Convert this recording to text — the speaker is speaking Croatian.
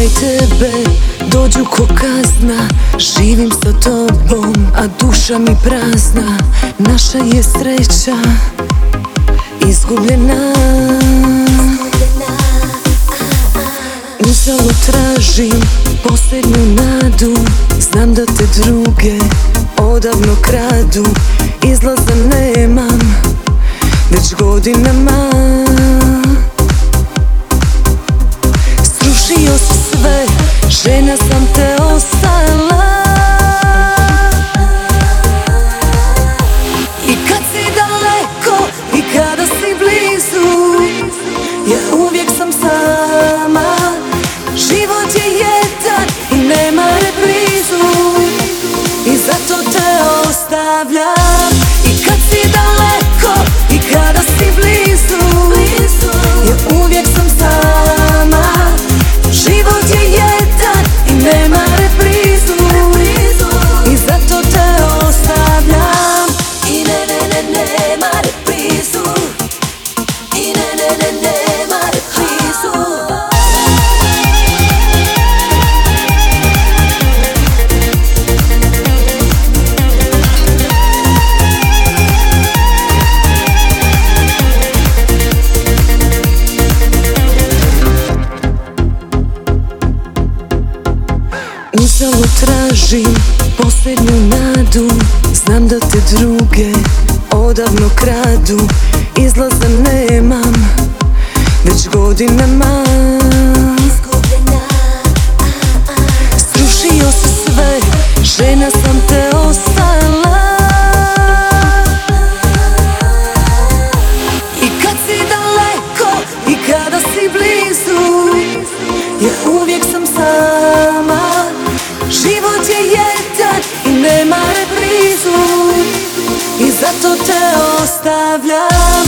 kraj tebe dođu ko kazna Živim sa tobom, a duša mi prazna. Naša je sreća izgubljena. Uzalo tražim posljednju nadu Znam da te druge odavno kradu. Izlaza nemam već godinama Srušio si sve, žena sam te Uzalo tražim posljednju nadu. Znam da te druge odavno kradu. Izlaza nemam već godinama. Srušio se sve, žena sam te ostala nema reprizu I zato te ostavljam